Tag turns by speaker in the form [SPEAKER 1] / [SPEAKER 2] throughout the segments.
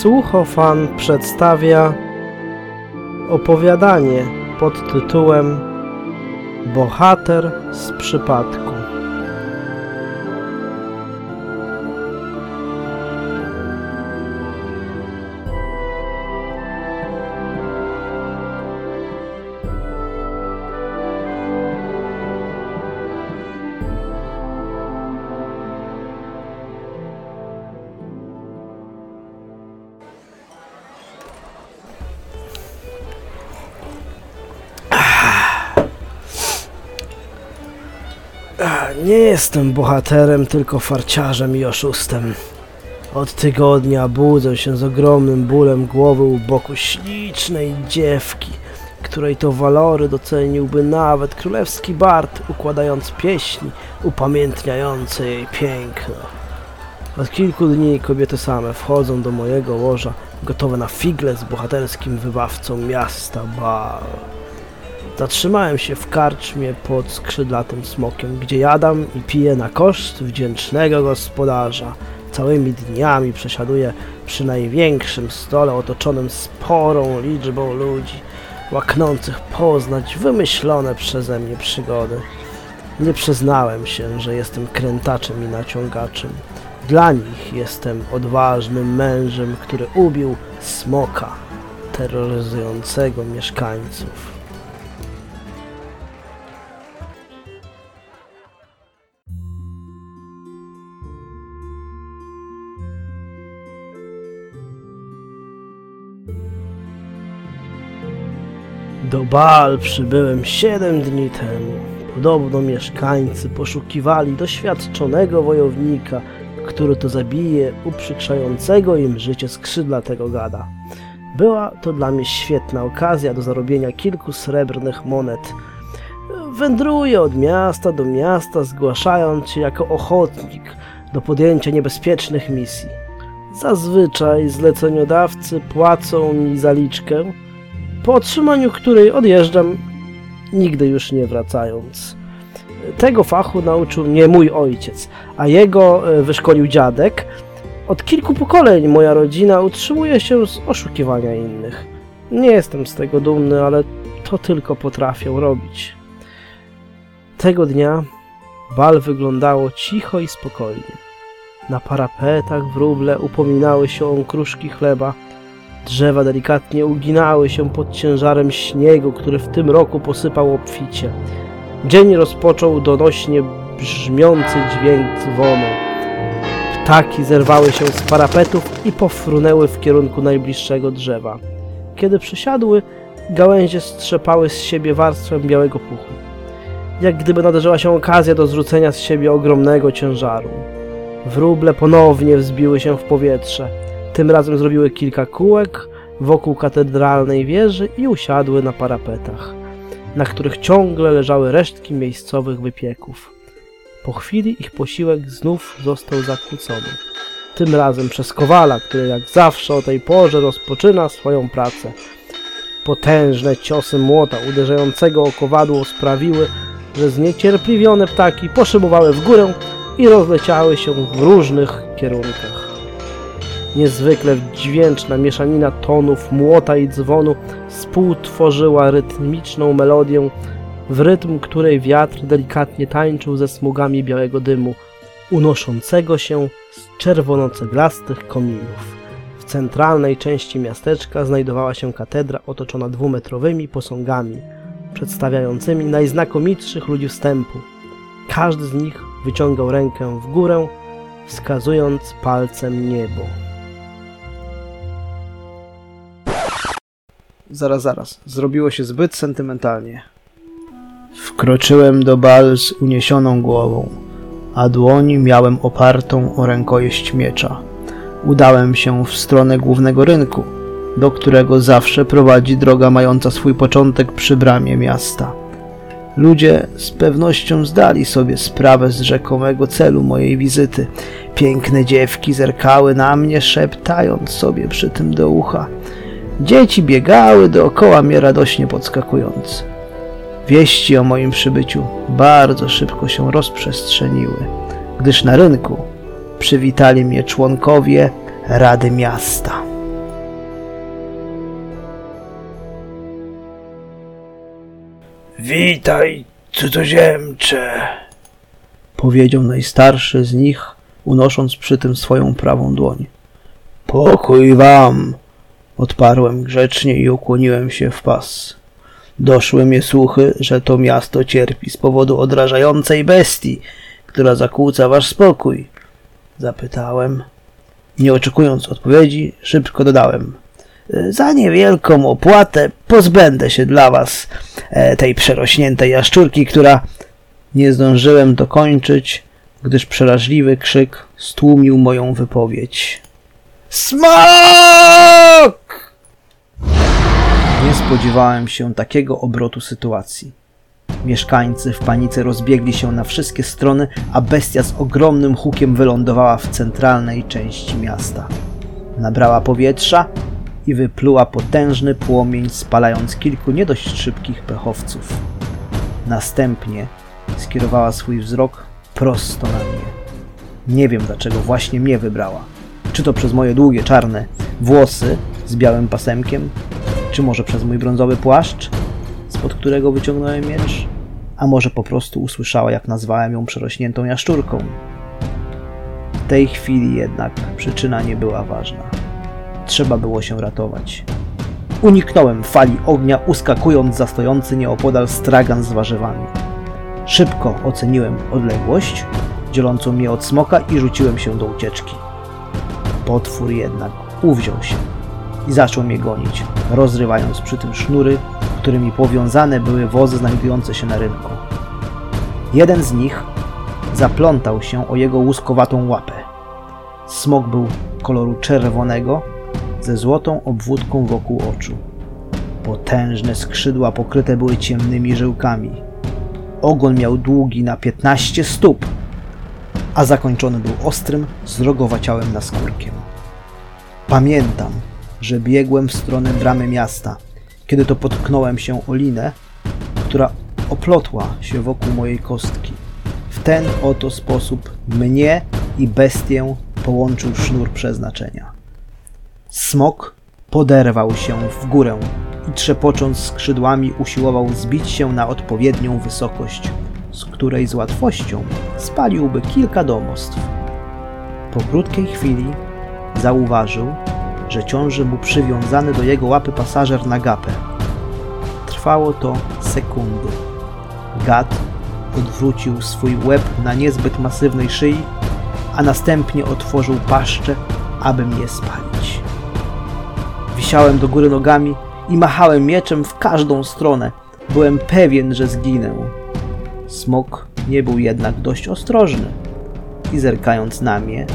[SPEAKER 1] Słuchofan przedstawia opowiadanie pod tytułem Bohater z przypadku. Nie jestem bohaterem, tylko farciarzem i oszustem. Od tygodnia budzę się z ogromnym bólem głowy u boku ślicznej dziewki, której to walory doceniłby nawet królewski bard, układając pieśni upamiętniające jej piękno. Od kilku dni kobiety same wchodzą do mojego łoża, gotowe na figle z bohaterskim wybawcą miasta Baal. Zatrzymałem się w karczmie pod skrzydlatym smokiem, gdzie jadam i piję na koszt wdzięcznego gospodarza. Całymi dniami przesiaduję przy największym stole otoczonym sporą liczbą ludzi, łaknących poznać wymyślone przeze mnie przygody. Nie przyznałem się, że jestem krętaczem i naciągaczem. Dla nich jestem odważnym mężem, który ubił smoka terroryzującego mieszkańców. Do Bal przybyłem siedem dni temu. Podobno mieszkańcy poszukiwali doświadczonego wojownika, który to zabije uprzykrzającego im życie skrzydlatego gada. Była to dla mnie świetna okazja do zarobienia kilku srebrnych monet. Wędruję od miasta do miasta, zgłaszając się jako ochotnik do podjęcia niebezpiecznych misji. Zazwyczaj zleceniodawcy płacą mi zaliczkę, po otrzymaniu której odjeżdżam, nigdy już nie wracając. Tego fachu nauczył mnie mój ojciec, a jego e, wyszkolił dziadek. Od kilku pokoleń moja rodzina utrzymuje się z oszukiwania innych. Nie jestem z tego dumny, ale to tylko potrafią robić. Tego dnia bal wyglądało cicho i spokojnie. Na parapetach wróble upominały się o kruszki chleba, Drzewa delikatnie uginały się pod ciężarem śniegu, który w tym roku posypał obficie. Dzień rozpoczął donośnie brzmiący dźwięk dzwonu. Ptaki zerwały się z parapetów i pofrunęły w kierunku najbliższego drzewa. Kiedy przysiadły, gałęzie strzepały z siebie warstwę białego puchu. Jak gdyby nadarzyła się okazja do zrzucenia z siebie ogromnego ciężaru. Wróble ponownie wzbiły się w powietrze. Tym razem zrobiły kilka kółek wokół katedralnej wieży i usiadły na parapetach, na których ciągle leżały resztki miejscowych wypieków. Po chwili ich posiłek znów został zakłócony. Tym razem przez kowala, który jak zawsze o tej porze rozpoczyna swoją pracę. Potężne ciosy młota uderzającego o kowadło sprawiły, że zniecierpliwione ptaki poszybowały w górę i rozleciały się w różnych kierunkach. Niezwykle dźwięczna mieszanina tonów, młota i dzwonu współtworzyła rytmiczną melodię, w rytm której wiatr delikatnie tańczył ze smugami białego dymu, unoszącego się z czerwono-ceglastych kominów. W centralnej części miasteczka znajdowała się katedra otoczona dwumetrowymi posągami, przedstawiającymi najznakomitszych ludzi wstępu. Każdy z nich wyciągał rękę w górę, wskazując palcem niebo. Zaraz, zaraz. Zrobiło się zbyt sentymentalnie. Wkroczyłem do bal z uniesioną głową, a dłoń miałem opartą o rękojeść miecza. Udałem się w stronę głównego rynku, do którego zawsze prowadzi droga mająca swój początek przy bramie miasta. Ludzie z pewnością zdali sobie sprawę z rzekomego celu mojej wizyty. Piękne dziewki zerkały na mnie, szeptając sobie przy tym do ucha – Dzieci biegały dookoła mnie radośnie podskakując. Wieści o moim przybyciu bardzo szybko się rozprzestrzeniły, gdyż na rynku przywitali mnie członkowie Rady Miasta.
[SPEAKER 2] Witaj, cudzoziemcze! Powiedział najstarszy z nich, unosząc przy tym swoją prawą dłoń. Pokój wam, odparłem grzecznie i ukłoniłem się w pas. Doszły mnie słuchy, że to miasto cierpi z powodu odrażającej bestii, która zakłóca wasz spokój. Zapytałem. Nie oczekując odpowiedzi, szybko dodałem. Za niewielką opłatę pozbędę się dla was e, tej przerośniętej jaszczurki, która... Nie zdążyłem dokończyć, gdyż przeraźliwy krzyk stłumił moją wypowiedź. Smok! Nie spodziewałem się takiego obrotu sytuacji. Mieszkańcy w panice rozbiegli się na wszystkie strony, a bestia z ogromnym hukiem wylądowała w centralnej części miasta. Nabrała powietrza i wypluła potężny płomień, spalając kilku nie dość szybkich pechowców. Następnie skierowała swój wzrok prosto na mnie. Nie wiem dlaczego właśnie mnie wybrała. Czy to przez moje długie czarne włosy z białym pasemkiem, czy może przez mój brązowy płaszcz, spod którego wyciągnąłem miecz? A może po prostu usłyszała, jak nazwałem ją przerośniętą jaszczurką? W tej chwili jednak przyczyna nie była ważna. Trzeba było się ratować. Uniknąłem fali ognia, uskakując za stojący nieopodal stragan z warzywami. Szybko oceniłem odległość dzielącą mnie od smoka i rzuciłem się do ucieczki. Potwór jednak uwziął się i zaczął mnie gonić, rozrywając przy tym sznury, którymi powiązane były wozy znajdujące się na rynku. Jeden z nich zaplątał się o jego łuskowatą łapę. Smok był koloru czerwonego, ze złotą obwódką wokół oczu. Potężne skrzydła pokryte były ciemnymi żyłkami. Ogon miał długi na 15 stóp, a zakończony był ostrym, zrogowaciałym naskórkiem. Pamiętam, że biegłem w stronę bramy miasta, kiedy to potknąłem się o linę, która oplotła się wokół mojej kostki. W ten oto sposób mnie i bestię połączył sznur przeznaczenia. Smok poderwał się w górę i trzepocząc skrzydłami usiłował zbić się na odpowiednią wysokość, z której z łatwością spaliłby kilka domostw. Po krótkiej chwili zauważył, że ciąży mu przywiązany do jego łapy pasażer na gapę. Trwało to sekundy. Gad odwrócił swój łeb na niezbyt masywnej szyi, a następnie otworzył paszczę, aby mnie spalić. Wisiałem do góry nogami i machałem mieczem w każdą stronę. Byłem pewien, że zginę. Smok nie był jednak dość ostrożny i zerkając na mnie,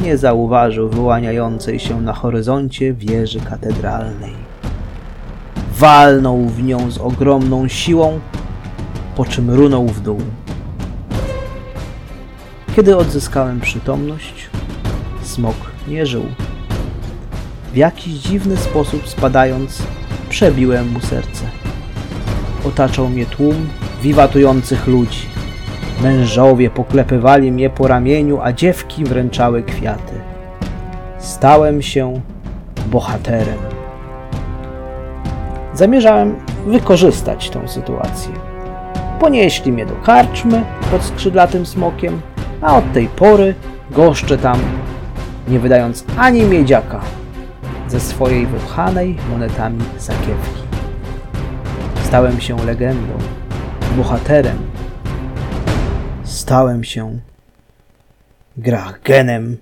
[SPEAKER 2] nie zauważył wyłaniającej się na horyzoncie wieży katedralnej. Walnął w nią z ogromną siłą, po czym runął w dół. Kiedy odzyskałem przytomność, smok nie żył. W jakiś dziwny sposób spadając, przebiłem mu serce. Otaczał mnie tłum wiwatujących ludzi. Mężowie poklepywali mnie po ramieniu, a dziewki wręczały kwiaty. Stałem się bohaterem. Zamierzałem wykorzystać tę sytuację. Ponieśli mnie do karczmy pod skrzydlatym smokiem, a od tej pory goszczę tam, nie wydając ani miedziaka ze swojej wypchanej monetami sakiewki. Stałem się legendą, bohaterem. Stałem się Gragenem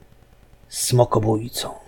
[SPEAKER 2] Smokobójcą.